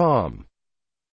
farm.